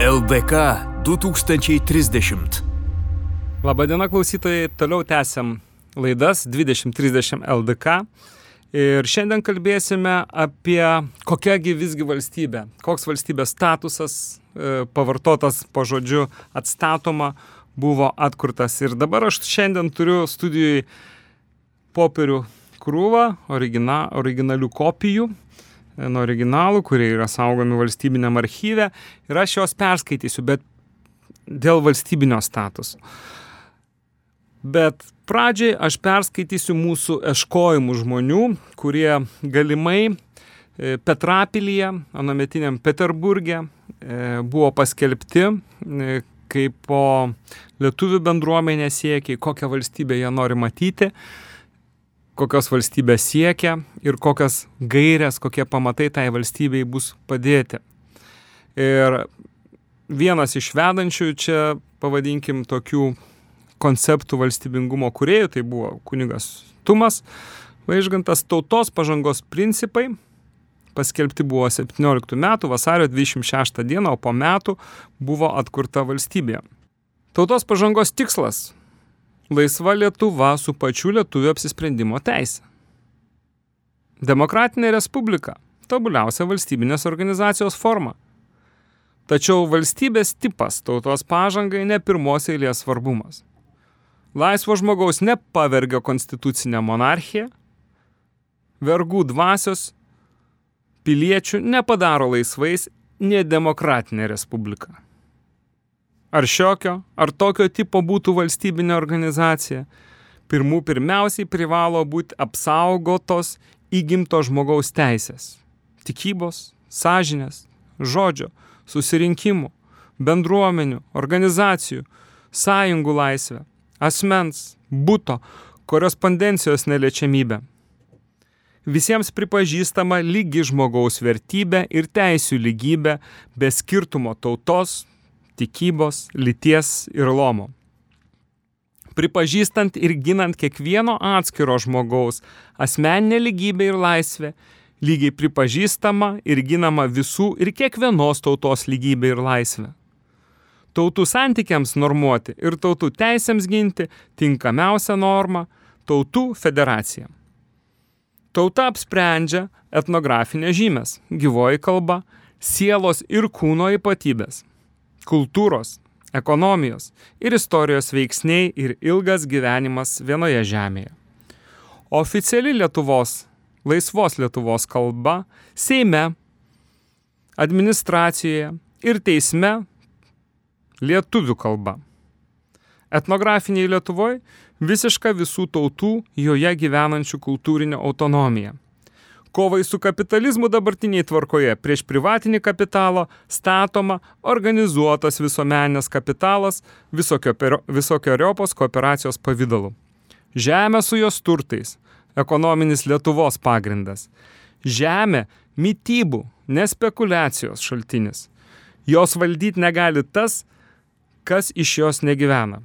LDK 2030. Labadiena klausytojai, toliau tęsiam laidas 2030 LDK. Ir šiandien kalbėsime apie kokiagi visgi valstybė, koks valstybės statusas, e, pavartotas po žodžiu atstatoma, buvo atkurtas. Ir dabar aš šiandien turiu studijui popierių krūvą, origina, originalių kopijų nuo originalų, kurie yra saugomi valstybiniam archyve. Ir aš juos perskaitysiu, bet dėl valstybinio statuso. Bet pradžiai aš perskaitysiu mūsų eškojimų žmonių, kurie galimai e, Petrapilyje, anometiniam Peterburgė, e, buvo paskelbti e, kaip po lietuvių bendruomenė siekiai, kokią valstybę jie nori matyti, kokios valstybės siekia ir kokias gairias, kokie pamatai tai valstybei bus padėti. Ir vienas iš vedančių čia, pavadinkim, tokių konceptų valstybingumo kuriejų, tai buvo kunigas Tumas Vaižgantas, tautos pažangos principai paskelbti buvo 17 metų vasario 26 dieną, o po metų buvo atkurta valstybė. Tautos pažangos tikslas - laisva Lietuva su pačiu lietuvių apsisprendimo teisė. Demokratinė respublika - tobuliausia valstybinės organizacijos forma. Tačiau valstybės tipas tautos pažangai ne pirmos eilės svarbumas. Laisvo žmogaus nepavergia konstitucinė monarchija, vergų dvasios piliečių nepadaro laisvais nedemokratinė respublika. Ar šiokio, ar tokio tipo būtų valstybinė organizacija, pirmų pirmiausiai privalo būti apsaugotos įgimto žmogaus teisės - tikybos, sąžinės, žodžio, susirinkimų, bendruomenių, organizacijų, sąjungų laisvė asmens, būto, korespondencijos neliečiamybė. Visiems pripažįstama lygi žmogaus vertybė ir teisių lygybė be skirtumo tautos, tikybos, lyties ir lomo. Pripažįstant ir ginant kiekvieno atskiro žmogaus asmeninę lygybę ir laisvę, lygiai pripažįstama ir ginama visų ir kiekvienos tautos lygybė ir laisvė tautų santykiams normuoti ir tautų teisėms ginti tinkamiausia norma - tautų federacija. Tauta apsprendžia etnografinės žymės, gyvoji kalba, sielos ir kūno ypatybės, kultūros, ekonomijos ir istorijos veiksniai ir ilgas gyvenimas vienoje žemėje. Oficiali Lietuvos, laisvos Lietuvos kalba Seime, administracijoje ir teisme lietuvių kalba. Etnografiniai Lietuvoje visiška visų tautų joje gyvenančių kultūrinė autonomija. Kovai su kapitalizmu dabartiniai tvarkoje prieš privatinį kapitalą statoma organizuotas visuomenės kapitalas visokio, visokiojopos kooperacijos pavydalu. Žemė su jos turtais - ekonominis Lietuvos pagrindas. Žemė - mytybų, nespekulacijos šaltinis. Jos valdyti negali tas, kas iš jos negyvena.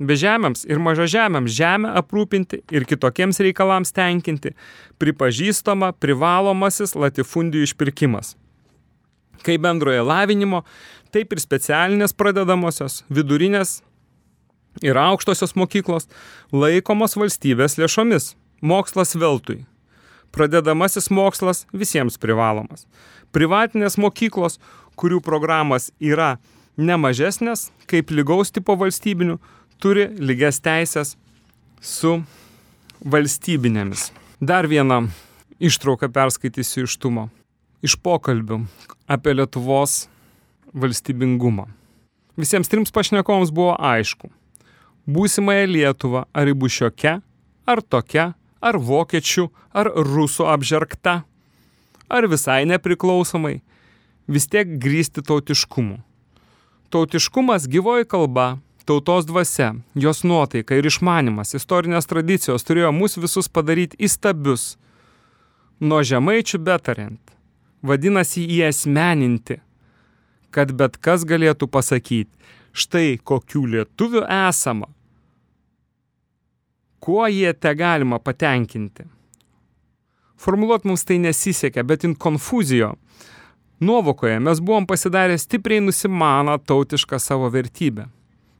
Bežemiams ir mažažemiams žemę aprūpinti ir kitokiems reikalams tenkinti pripažįstama privalomasis latifundijų išpirkimas. Kaip bendroje lavinimo, taip ir specialinės pradedamosios, vidurinės ir aukštosios mokyklos laikomos valstybės lėšomis. Mokslas veltui. Pradedamasis mokslas visiems privalomas. Privatinės mokyklos, kurių programas yra ne mažesnės, kaip lygaus tipo valstybinių, turi lygias teisės su valstybinėmis. Dar vieną ištrauką perskaitysiu iš tumo. Iš pokalbių apie Lietuvos valstybingumą. Visiems trims pašnekovams buvo aišku. Būsimąją Lietuvą ar į bušiokia, ar tokia, ar vokiečių, ar rusų apžergta, ar visai nepriklausomai, vis tiek grįsti tautiškumu Tautiškumas gyvoji kalba, tautos dvasia, jos nuotaika ir išmanimas, istorinės tradicijos turėjo mus visus padaryti įstabius. Nuo žemaičių betariant, vadinasi įesmeninti, kad bet kas galėtų pasakyti, štai kokių lietuvių esama, kuo jie te galima patenkinti. Formuluot mums tai nesisekė, bet in konfuzijo Nuovokoje mes buvom pasidarę stipriai nusimaną tautišką savo vertybę.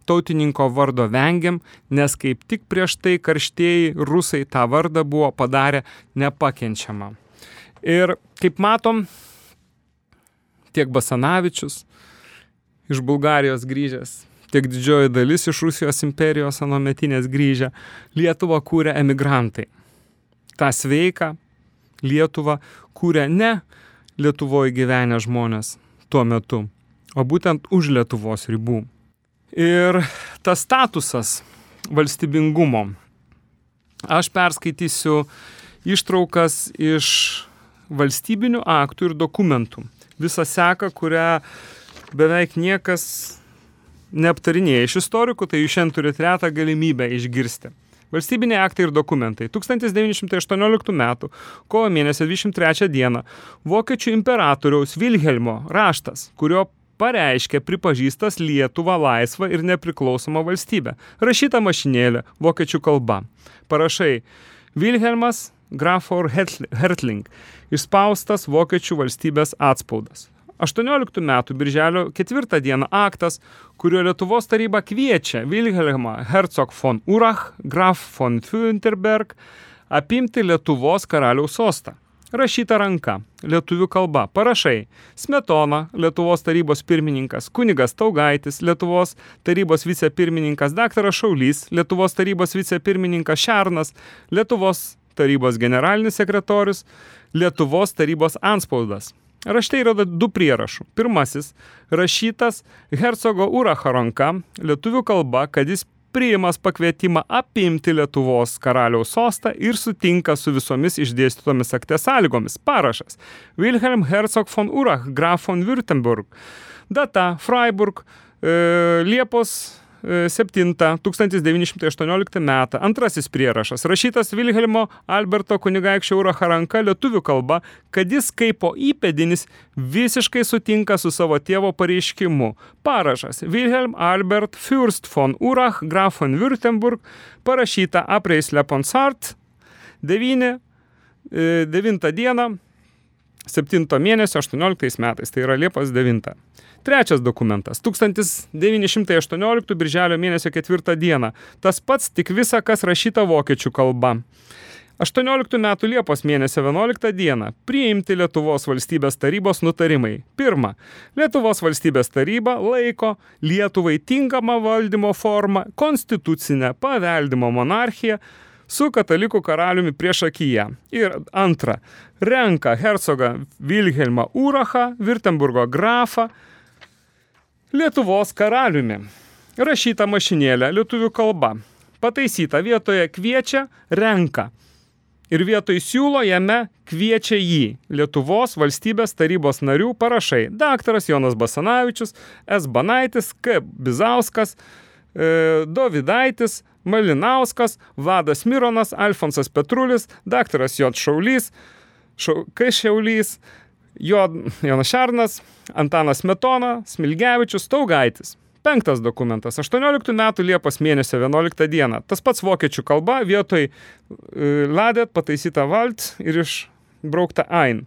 Tautininko vardo vengiam, nes kaip tik prieš tai karštieji rusai tą vardą buvo padarę nepakenčiamą. Ir kaip matom, tiek Basanavičius iš Bulgarijos grįžęs, tiek didžioji dalis iš Rusijos imperijos anometinės grįžę, Lietuvą kūrė emigrantai. Ta sveika Lietuvą kūrė ne Lietuvoje gyvenę žmonės tuo metu, o būtent už Lietuvos ribų. Ir tas statusas valstybingumo. Aš perskaitysiu ištraukas iš valstybinių aktų ir dokumentų. Visą seką, kurią beveik niekas neaptarinėja iš istorikų, tai jūs šiandien turite retą galimybę išgirsti. Valstybiniai aktai ir dokumentai. 1918 m. kovo mėnesio 23 d. Vokiečių imperatoriaus Vilhelmo raštas, kurio pareiškė pripažįstas Lietuvą laisvą ir nepriklausomą valstybę. Rašyta mašinėlė, vokiečių kalba. Parašai Vilhelmas Grafor Hertling, išspaustas vokiečių valstybės atspaudas. 18 metų birželio 4 dieną aktas, kuriuo Lietuvos taryba kviečia Wilhelmą Herzog von Urach, Graf von Fünterberg apimti Lietuvos karaliaus sostą. Rašyta ranka, lietuvių kalba, parašai. Smetona, Lietuvos tarybos pirmininkas, kunigas Taugaitis, Lietuvos tarybos vicepirmininkas. Daktaras Šaulys, Lietuvos tarybos vicepirmininkas Šernas, Lietuvos tarybos generalinis sekretorius, Lietuvos tarybos anspaudas. Rašte yra du prierašų. Pirmasis – rašytas Hercogo Uracho ranka, lietuvių kalba, kad jis priimas pakvietimą apimti Lietuvos karaliaus sostą ir sutinka su visomis išdėstytomis akte sąlygomis. Parašas – Wilhelm Herzog von Urach, Graf von Württemberg. Data – Freiburg, e, Liepos 7 1918 metą. Antrasis prierašas, rašytas Vilhelmo Alberto kunigaikščio Uracha ranka lietuvių kalba, kad jis kaip įpėdinis visiškai sutinka su savo tėvo pareiškimu. Parašas Wilhelm Albert Fürst von Urach Graf von Württemberg, parašyta Apreis Leponsart 9, 9 dieną 7 mėnesio 18 metais, tai yra Liepos 9. Trečias dokumentas. 1918 birželio mėnesio 4 dieną. Tas pats, tik visa, kas rašyta vokiečių kalba. 18 metų Liepos mėnesio 11 dieną priimti Lietuvos valstybės tarybos nutarimai. Pirma, Lietuvos valstybės taryba laiko Lietuvai tinkamą valdymo formą, konstitucinę paveldimo monarchiją su katalikų karaliumi prieš akiją. Ir antra, renka hercogą Vilhelmą Urachą, Virtemburgo grafą, Lietuvos karaliumi. Rašyta mašinėlė lietuvių kalba. Pataisyta vietoje kviečia, renka. Ir vietoj siūlo jame kviečia jį. Lietuvos valstybės tarybos narių parašai. Daktaras Jonas Basanavičius, S. Banaitis, K. Bizauskas, e, Dovidaitis, Malinauskas, Vladas Mironas, Alfonsas Petrulis, daktaras J. Šaulys, Šau, K. Šiaulys, Jonas Šarnas, Antanas Metona, Smilgevičius, Taugaitis. Penktas dokumentas. 18 metų Liepos mėnesio 11 dieną. Tas pats vokiečių kalba vietoj e, ladet pataisyta valt ir išbraukta ein.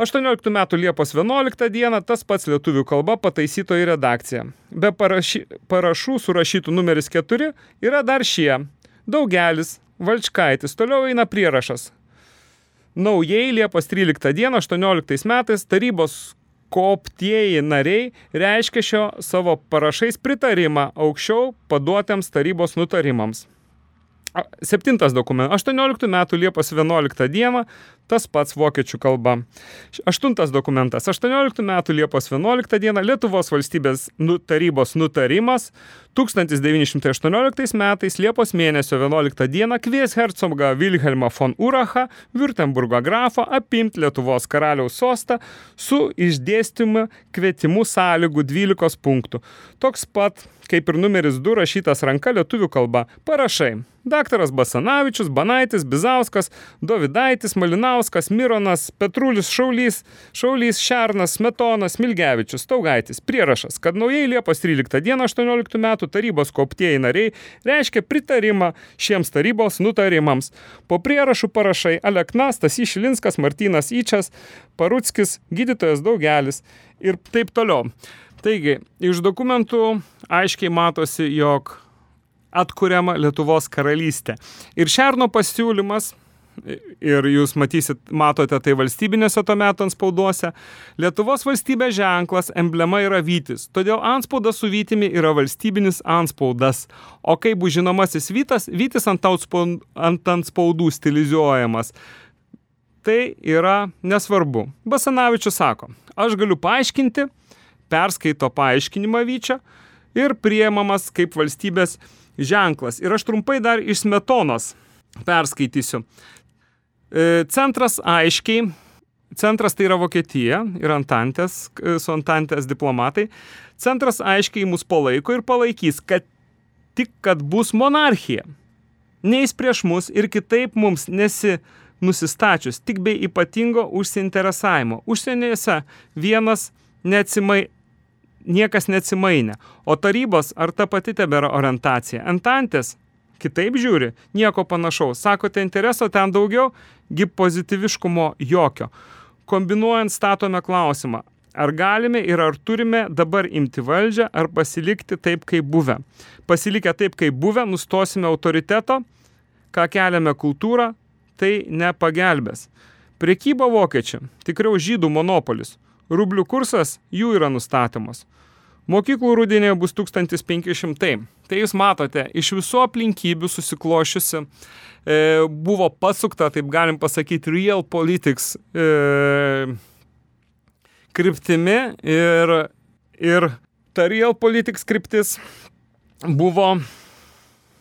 18 metų Liepos 11 dieną tas pats lietuvių kalba pataisyto į redakciją. Be paraši, parašų surašytų numeris 4 yra dar šie. Daugelis, Valčkaitis, toliau eina prierašas naujai Liepos 13 dieną 18 metais tarybos koptieji nariai reiškia šio savo parašais pritarimą aukščiau paduotiems tarybos nutarimams. Septintas dokumentas. 18 metų Liepos 11 dieną tas pats vokiečių kalba. Aštuntas dokumentas. 18 metų Liepos 11 dieną Lietuvos valstybės nu, tarybos nutarimas 1918 metais Liepos mėnesio 11 dieną kvies hercogą Wilhelmą von Urachą, Württemburgo grafą, apimti Lietuvos karaliaus sostą su išdėstymu kvietimu sąlygų 12 punktų. Toks pat kaip ir numeris 2 rašytas ranka lietuvių kalba. Parašai. Daktaras Basanavičius, Banaitis, Bizauskas, Dovidaitis, Malinauskas. Ivanauskas, Mironas, Petrulis, Šaulys, Šaulys, Šernas, Smetonas, Milgevičius, Taugaitis. Prierašas, kad naujai Liepos 13 dieną 18 metų tarybos koptieji nariai reiškia pritarimą šiems tarybos nutarimams. Po prierašų parašai Alekna, Stasys Šilinskas, Martynas Ičias, Parutskis, gydytojas Daugelis ir taip toliau. Taigi, iš dokumentų aiškiai matosi, jog atkuriama Lietuvos karalystė. Ir Šerno pasiūlymas ir jūs matysit, matote tai valstybinėse to metu anspauduose. Lietuvos valstybės ženklas, emblema yra vytis, todėl anspaudas su vytimi yra valstybinis anspaudas. O kaip bus žinomasis vytas, vytis ant, ant anspaudų stilizuojamas. Tai yra nesvarbu. Basanavičius sako, aš galiu paaiškinti, perskaito paaiškinimą vyčio ir priemamas kaip valstybės ženklas. Ir aš trumpai dar iš smetonos perskaitysiu. E, centras aiškiai, centras tai yra Vokietija ir Antantės, e, su Antantės diplomatai, centras aiškiai mus palaiko ir palaikys, kad tik kad bus monarchija. Neis prieš mus ir kitaip mums nesi nusistačius, tik bei ypatingo užsiinteresavimo. Užsienėse vienas neatsimai, niekas neatsimainė. O tarybos ar ta pati tebėra orientacija? Antantės kitaip žiūri, nieko panašaus. Sakote, intereso ten daugiau, gi pozityviškumo jokio. Kombinuojant statome klausimą, ar galime ir ar turime dabar imti valdžią, ar pasilikti taip, kaip buvę. Pasilikę taip, kaip buvę, nustosime autoriteto, ką keliame kultūrą, tai nepagelbės. Prekyba vokiečių, tikriau žydų monopolis. Rublių kursas jų yra nustatomas. Mokyklų rūdienėje bus 1500. Tai jūs matote, iš visų aplinkybių susiklošiusi e, buvo pasukta, taip galim pasakyti, real politics e, kryptimi ir, ir ta real politics kryptis buvo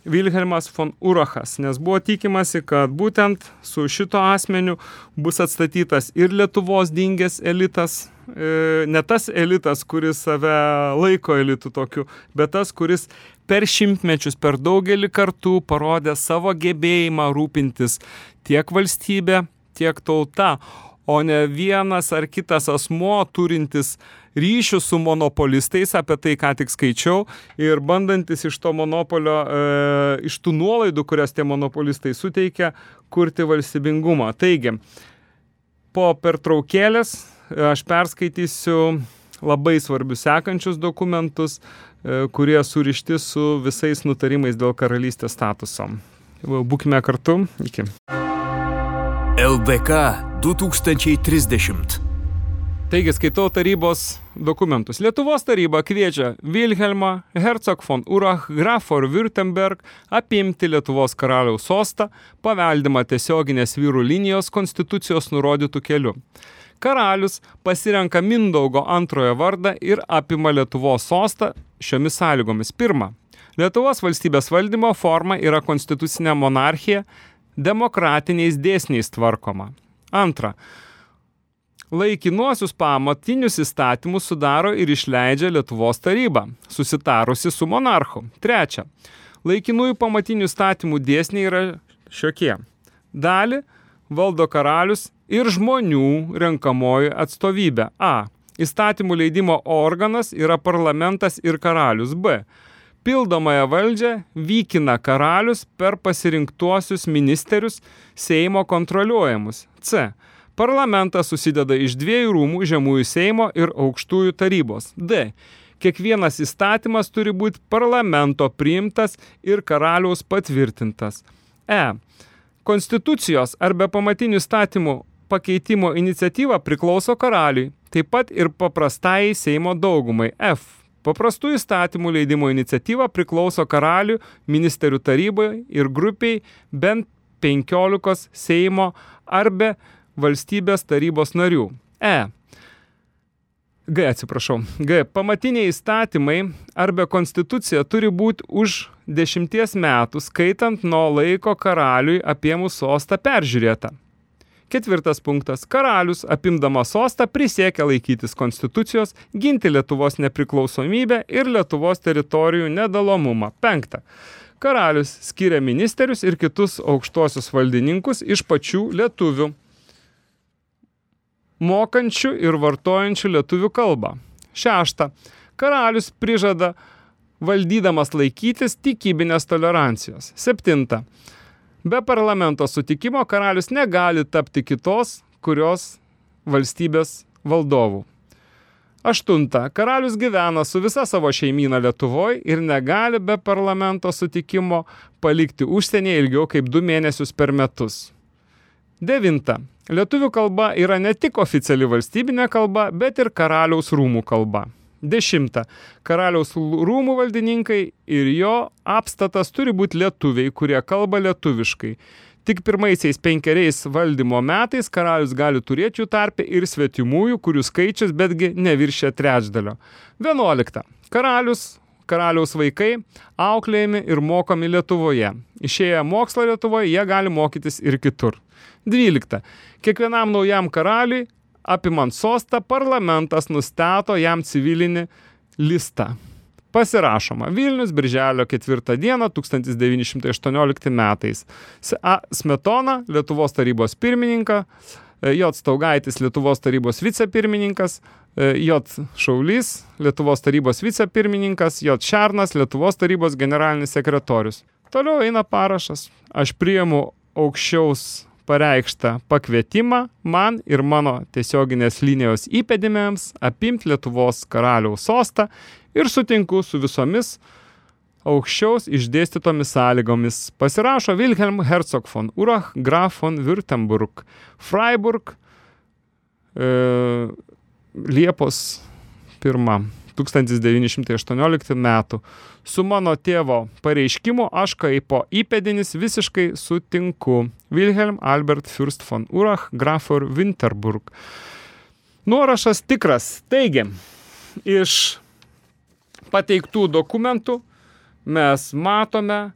Vilhelmas von Urachas, nes buvo tikimasi, kad būtent su šito asmeniu bus atstatytas ir Lietuvos dingęs elitas, ne tas elitas, kuris save laiko elitu tokiu, bet tas, kuris per šimtmečius, per daugelį kartų parodė savo gebėjimą rūpintis tiek valstybė, tiek tauta, o ne vienas ar kitas asmo turintis ryšių su monopolistais, apie tai ką tik skaičiau, ir bandantis iš to monopolio, e, iš tų nuolaidų, kurias tie monopolistai suteikia, kurti valstybingumą. Taigi, po pertraukėlės aš perskaitysiu labai svarbius sekančius dokumentus, e, kurie surišti su visais nutarimais dėl karalystės statuso. Būkime kartu. Iki. LDK 2030. Taigi skaitau tarybos dokumentus. Lietuvos taryba kviečia Wilhelmą Herzog von Urach Grafo Württemberg apimti Lietuvos karaliaus sostą, paveldimą tiesioginės vyrų linijos konstitucijos nurodytų keliu. Karalius pasirenka Mindaugo antrojo vardą ir apima Lietuvos sostą šiomis sąlygomis. Pirma, Lietuvos valstybės valdymo forma yra konstitucinė monarchija, demokratiniais dėsniais tvarkoma. Antra, laikinuosius pamatinius įstatymus sudaro ir išleidžia Lietuvos taryba, susitarusi su monarchu. Trečia, laikinųjų pamatinių įstatymų dėsniai yra šiokie. Dalį valdo karalius ir žmonių renkamoji atstovybė. A. Įstatymų leidimo organas yra parlamentas ir karalius. B. Pildomąją valdžią vykina karalius per pasirinktuosius ministerius Seimo kontroliuojamus. C. Parlamentas susideda iš dviejų rūmų žemųjų Seimo ir aukštųjų tarybos. D. Kiekvienas įstatymas turi būti parlamento priimtas ir karaliaus patvirtintas. E. Konstitucijos arba pamatinių įstatymų pakeitimo iniciatyva priklauso karaliui, taip pat ir paprastai Seimo daugumai. F. Paprastų įstatymų leidimo iniciatyva priklauso karalių, ministerių tarybai ir grupiai bent 15 Seimo arba valstybės tarybos narių. E. G, atsiprašau. G. Pamatiniai įstatymai arba konstitucija turi būti už dešimties metų, skaitant nuo laiko karaliui apie mūsų sostą peržiūrėta. Ketvirtas punktas. Karalius, apimdamas sostą, prisiekia laikytis konstitucijos, ginti Lietuvos nepriklausomybę ir Lietuvos teritorijų nedalomumą. Penkta. Karalius skiria ministerius ir kitus aukštuosius valdininkus iš pačių lietuvių. Mokančių ir vartojančių lietuvių kalbą. Šešta. Karalius prižada valdydamas laikytis tikybinės tolerancijos. Septinta. Be parlamento sutikimo karalius negali tapti kitos, kurios valstybės valdovų. Aštunta. Karalius gyvena su visa savo šeimyna Lietuvoje ir negali be parlamento sutikimo palikti užsienyje ilgiau kaip du mėnesius per metus. Devinta. Lietuvių kalba yra ne tik oficiali valstybinė kalba, bet ir karaliaus rūmų kalba. Dešimta. Karaliaus rūmų valdininkai ir jo apstatas turi būti lietuviai, kurie kalba lietuviškai. Tik pirmaisiais penkeriais valdymo metais karalius gali turėti jų tarpę ir svetimųjų, kurių skaičius betgi neviršia trečdalio. 11. Karalius, karaliaus vaikai auklėjami ir mokomi Lietuvoje. Išėję mokslo Lietuvoje, jie gali mokytis ir kitur. 12. Kiekvienam naujam karaliui, apimant sostą, parlamentas nustato jam civilinį listą. Pasirašoma Vilnius, birželio 4 dieną 1918 metais. Smetona, Lietuvos tarybos pirmininką, J. Staugaitis, Lietuvos tarybos vicepirmininkas, e, J. Šaulys, Lietuvos tarybos vicepirmininkas, J. Šernas, Lietuvos tarybos generalinis sekretorius. Toliau eina parašas. Aš priimu aukščiaus pareikštą pakvietimą man ir mano tiesioginės linijos įpėdimėms apimti Lietuvos karaliaus sostą ir sutinku su visomis aukščiaus išdėstytomis sąlygomis. Pasirašo Wilhelm Herzog von Urach, Graf von Württemberg, Freiburg, e, Liepos 1. 1918 metų. Su mano tėvo pareiškimu aš kaip po įpėdinis visiškai sutinku. Wilhelm Albert Fürst von Urach, Grafor Winterburg. Nuorašas tikras. Taigi, iš pateiktų dokumentų mes matome,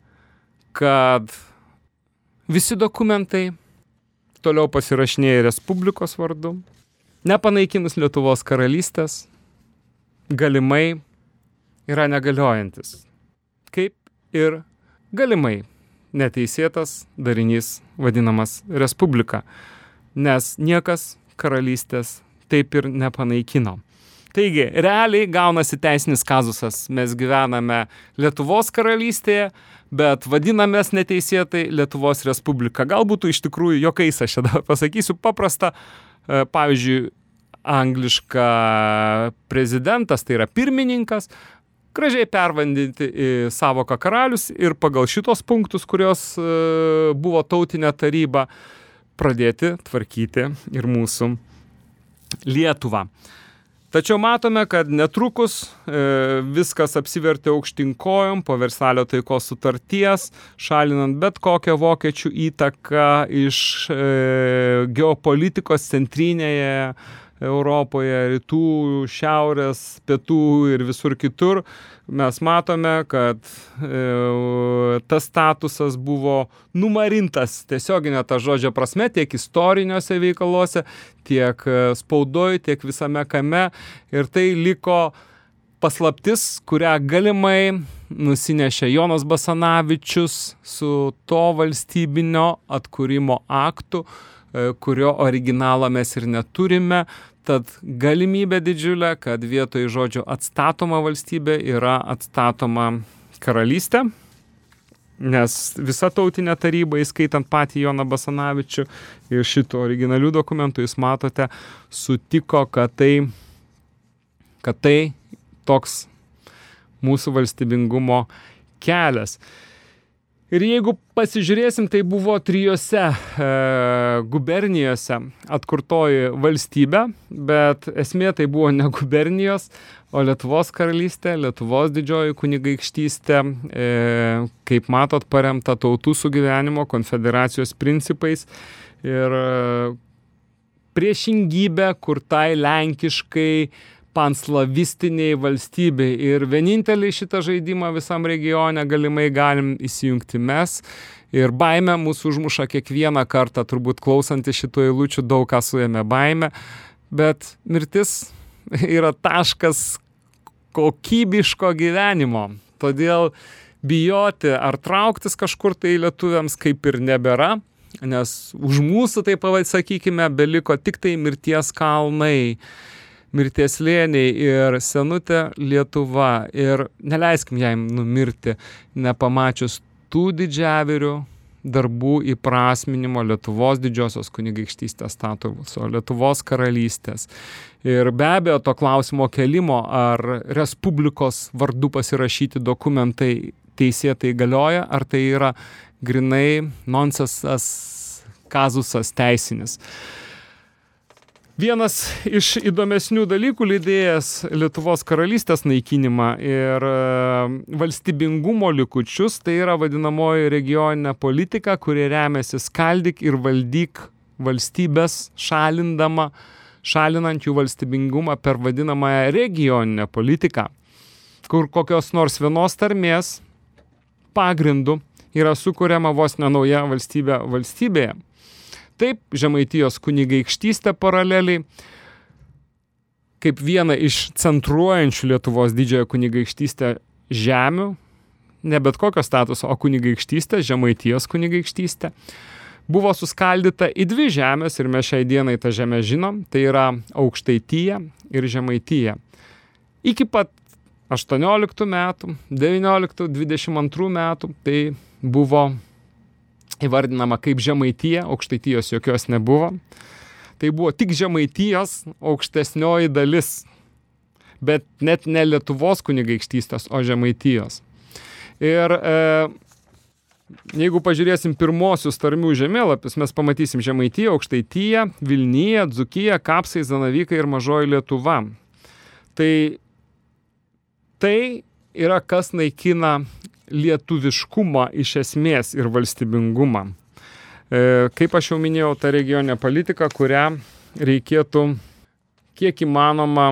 kad visi dokumentai toliau pasirašinėja Respublikos vardu, nepanaikinus Lietuvos karalystės, galimai yra negaliojantis, kaip ir galimai neteisėtas darinys vadinamas Respublika, nes niekas karalystės taip ir nepanaikino. Taigi, realiai gaunasi teisinis kazusas. Mes gyvename Lietuvos karalystėje, bet vadinamės neteisėtai Lietuvos Respublika. Galbūt iš tikrųjų jokais aš čia pasakysiu paprastą, e, pavyzdžiui, anglišką prezidentas, tai yra pirmininkas, gražiai pervandinti į savoką karalius ir pagal šitos punktus, kurios e, buvo tautinė taryba, pradėti tvarkyti ir mūsų Lietuvą. Tačiau matome, kad netrukus e, viskas apsivertė aukštinkojom po Versalio taikos sutarties, šalinant bet kokią vokiečių įtaką iš e, geopolitikos centrinėje Europoje, rytų, šiaurės, pietų ir visur kitur, mes matome, kad e, tas statusas buvo numarintas tiesioginė ta žodžio prasme tiek istoriniuose veikaluose, tiek e, spaudoj, tiek visame kame ir tai liko paslaptis, kurią galimai nusinešė Jonas Basanavičius su to valstybinio atkūrimo aktu, E, kurio originalo mes ir neturime. Tad galimybė didžiulė, kad vietoj žodžio atstatoma valstybė yra atstatoma karalystė, nes visa tautinė taryba, įskaitant patį Joną Basanavičių ir šito originalių dokumentų, jūs matote, sutiko, kad tai, kad tai toks mūsų valstybingumo kelias. Ir jeigu pasižiūrėsim, tai buvo trijose e, gubernijose atkurtoji valstybė, bet esmė tai buvo ne gubernijos, o Lietuvos karalystė, Lietuvos didžioji kunigaikštystė, e, kaip matot, paremta tautų sugyvenimo konfederacijos principais ir e, priešingybė, kur tai lenkiškai panslavistiniai valstybei ir vienintelį šitą žaidimą visam regione galimai galim įsijungti mes. Ir baime mūsų užmuša kiekvieną kartą, turbūt klausantį šitų eilučių daug ką suėmė baime, bet mirtis yra taškas kokybiško gyvenimo. Todėl bijoti ar trauktis kažkur tai lietuviams kaip ir nebėra. nes už mūsų, taip sakykime, beliko tik tai mirties kalnai, mirties lėniai ir senutė Lietuva. Ir neleiskim jam numirti, nepamačius tų didžiavirių darbų įprasminimo Lietuvos didžiosios kunigaikštystės statuso, Lietuvos karalystės. Ir be abejo, to klausimo kelimo, ar Respublikos vardu pasirašyti dokumentai teisėtai galioja, ar tai yra grinai nonsensas, kazusas teisinis. Vienas iš įdomesnių dalykų lydėjęs Lietuvos karalystės naikinimą ir e, valstybingumo likučius, tai yra vadinamoji regioninė politika, kuri remiasi skaldyk ir valdyk valstybės šalindama, šalinant jų valstybingumą per vadinamąją regioninę politiką, kur kokios nors vienos tarmės pagrindų yra sukuriama vos nenauja valstybė valstybėje. Taip, Žemaitijos kunigaikštystė paraleliai, kaip viena iš centruojančių Lietuvos didžiojo kunigaikštystę žemių, ne bet kokio statuso, o kunigaikštystė, Žemaitijos kunigaikštystė, buvo suskaldyta į dvi žemės ir mes šiai dienai tą žemę žinom, tai yra Aukštaityje ir Žemaitija. Iki pat 18 metų, 19, 22 metų tai buvo įvardinama kaip žemaitija, aukštaitijos jokios nebuvo. Tai buvo tik žemaitijos aukštesnioji dalis, bet net ne Lietuvos kunigaikštystės, o žemaitijos. Ir e, jeigu pažiūrėsim pirmosius tarmių žemėlapius, mes pamatysim Žemaitiją, Aukštaityją, Vilniją, Dzukiją, Kapsai, Zanavykai ir Mažoji Lietuva. Tai tai yra kas naikina lietuviškumą iš esmės ir valstybingumą. E, kaip aš jau minėjau, ta regioninė politika, kurią reikėtų kiek įmanoma,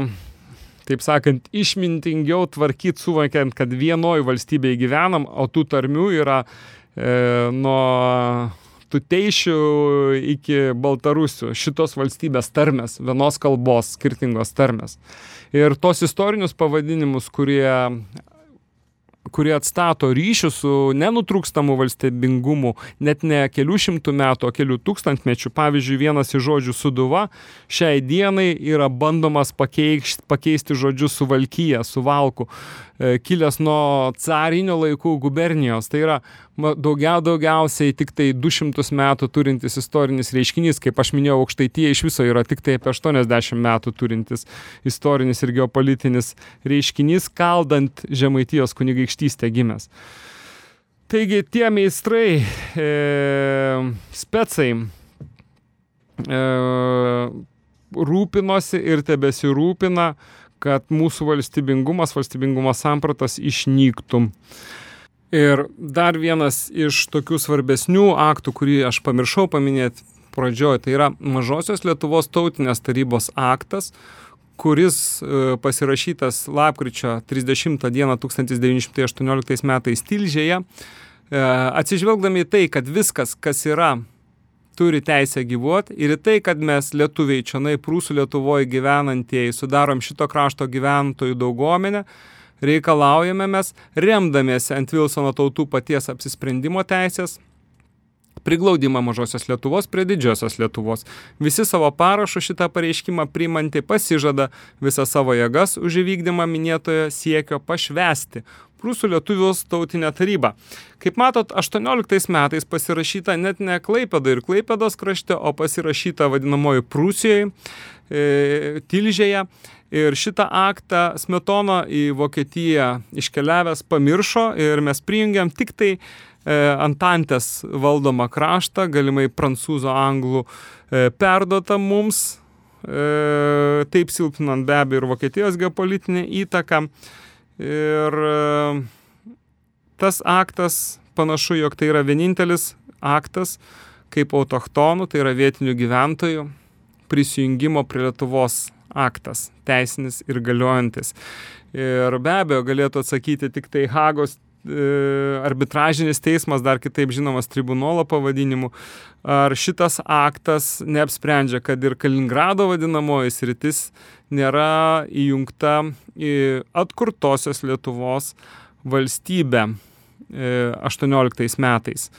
taip sakant, išmintingiau tvarkyti, suvokiant, kad vienoje valstybėje gyvenam, o tų tarmių yra e, nuo tuteišių iki baltarusių, šitos valstybės tarmės, vienos kalbos, skirtingos tarmės. Ir tos istorinius pavadinimus, kurie kurie atstato ryšių su nenutrūkstamu valstybingumu net ne kelių šimtų metų, o kelių tūkstantmečių. Pavyzdžiui, vienas iš žodžių suduva šiai dienai yra bandomas pakeisti, pakeisti žodžius suvalkyje, suvalku. E, kilęs nuo carinio laikų gubernijos. Tai yra daugiau, daugiausiai tik tai 200 metų turintis istorinis reiškinys, kaip aš minėjau, aukštaitie iš viso yra tik tai apie 80 metų turintis istorinis ir geopolitinis reiškinys, kaldant žemaitijos kunigaikštystę gimęs. Taigi tie meistrai, e, specai, e, rūpinosi ir tebesirūpina kad mūsų valstybingumas, valstybingumo sampratas išnyktų. Ir dar vienas iš tokių svarbesnių aktų, kurį aš pamiršau paminėti pradžioje, tai yra Mažosios Lietuvos tautinės tarybos aktas, kuris e, pasirašytas lapkričio 30 dieną 1918 metais Tilžėje, e, atsižvelgdami į tai, kad viskas, kas yra turi teisę gyvuoti ir į tai, kad mes lietuviai čionai prūsų Lietuvoje gyvenantieji sudarom šito krašto gyventojų daugomenę, reikalaujame mes, remdamiesi ant Vilsono tautų paties apsisprendimo teisės, priglaudimą mažosios Lietuvos prie didžiosios Lietuvos. Visi savo parašų šitą pareiškimą priimanti pasižada visą savo jėgas už įvykdymą minėtojo siekio pašvesti Prūsų lietuvius tautinę tarybą. Kaip matot, 18 metais pasirašyta net ne Klaipėda ir Klaipėdos krašte, o pasirašyta vadinamoji Prūsijoje, e, Tilžėje. Ir šitą aktą Smetono į Vokietiją iškeliavęs pamiršo ir mes prijungiam tik tai Antantės valdomą kraštą, galimai prancūzo anglų e, perduota mums, e, taip silpinant be abejo ir Vokietijos geopolitinę įtaką. Ir e, tas aktas panašu, jog tai yra vienintelis aktas kaip autochtonų, tai yra vietinių gyventojų prisijungimo prie Lietuvos aktas, teisinis ir galiojantis. Ir be abejo galėtų atsakyti tik tai Hagos e, arbitražinis teismas, dar kitaip žinomas tribunolo pavadinimu, ar šitas aktas neapsprendžia, kad ir Kaliningrado vadinamoji sritis nėra įjungta į atkurtosios Lietuvos valstybę 18 e, metais.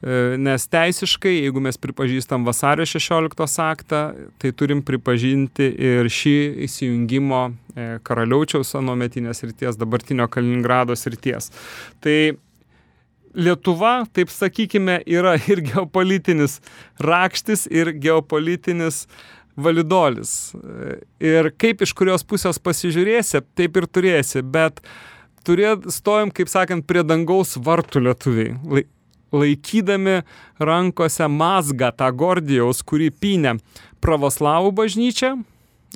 E, nes teisiškai, jeigu mes pripažįstam vasario 16 aktą, tai turim pripažinti ir šį įsijungimo e, karaliaučiaus anometinės ryties, dabartinio Kaliningrado ryties. Tai Lietuva, taip sakykime, yra ir geopolitinis rakštis, ir geopolitinis validolis. E, ir kaip iš kurios pusės pasižiūrėsi, taip ir turėsi, bet turėt, stojom, kaip sakant, prie dangaus vartų lietuviai laikydami rankose mazgą tą Gordijaus, kurį pynė pravoslavų bažnyčia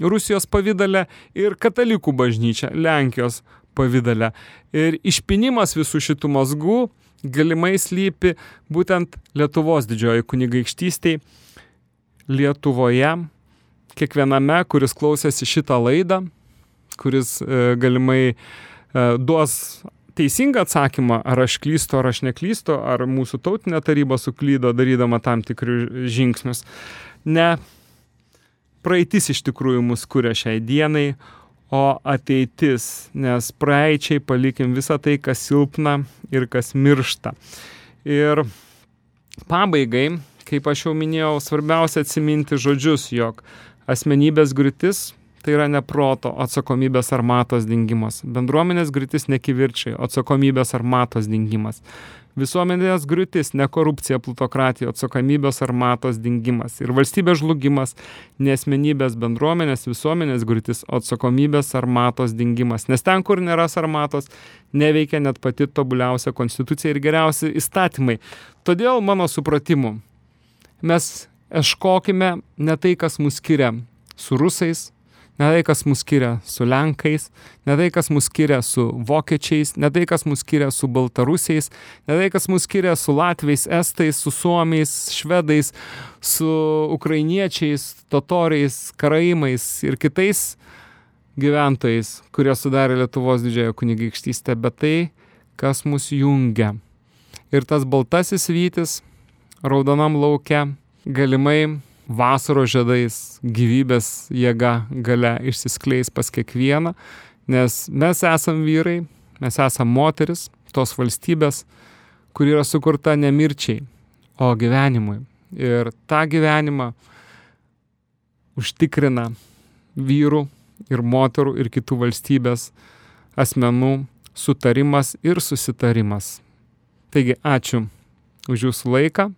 Rusijos pavydalė ir katalikų bažnyčia Lenkijos pavydalė. Ir išpinimas visų šitų mazgų galimai slypi būtent Lietuvos didžioji kunigaikštystiai Lietuvoje, kiekviename, kuris klausėsi šitą laidą, kuris e, galimai e, duos teisingą atsakymą, ar aš klystu, ar aš neklystu, ar mūsų tautinė taryba suklydo darydama tam tikrus žingsnius. Ne praeitis iš tikrųjų mus kuria šiai dienai, o ateitis, nes praeičiai palikim visą tai, kas silpna ir kas miršta. Ir pabaigai, kaip aš jau minėjau, svarbiausia atsiminti žodžius, jog asmenybės griūtis tai yra ne proto atsakomybės ar matos dingimas. Bendruomenės griūtis ne kivirčiai, atsakomybės ar matos dingimas. Visuomenės griūtis, ne korupcija, plutokratija, atsakomybės ar matos dingimas. Ir valstybės žlugimas, nesmenybės bendruomenės, visuomenės griūtis, atsakomybės ar matos dingimas. Nes ten, kur nėra sarmatos, neveikia net pati tobuliausia konstitucija ir geriausi įstatymai. Todėl, mano supratimu, mes ieškokime ne tai, kas mus skiria su rusais, ne tai, kas mus skiria su Lenkais, ne tai, kas mus skiria su Vokiečiais, ne tai, kas mus skiria su Baltarusiais, ne tai, kas mus skiria su Latviais, Estais, su Suomiais, Švedais, su Ukrainiečiais, Totoriais, Karaimais ir kitais gyventojais, kurie sudarė Lietuvos didžiąją kunigaikštystę, bet tai, kas mus jungia. Ir tas baltasis vytis raudonam laukia galimai vasaro žiedais gyvybės jėga gale išsiskleis pas kiekvieną, nes mes esam vyrai, mes esam moteris tos valstybės, kur yra sukurta ne mirčiai, o gyvenimui. Ir tą gyvenimą užtikrina vyrų ir moterų ir kitų valstybės asmenų sutarimas ir susitarimas. Taigi ačiū už jūsų laiką.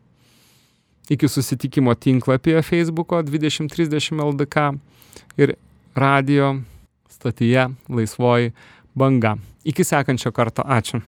Iki susitikimo tinklapyje Facebook'o 2030 LDK ir radio stotyje Laisvoji banga. Iki sekančio karto. Ačiū.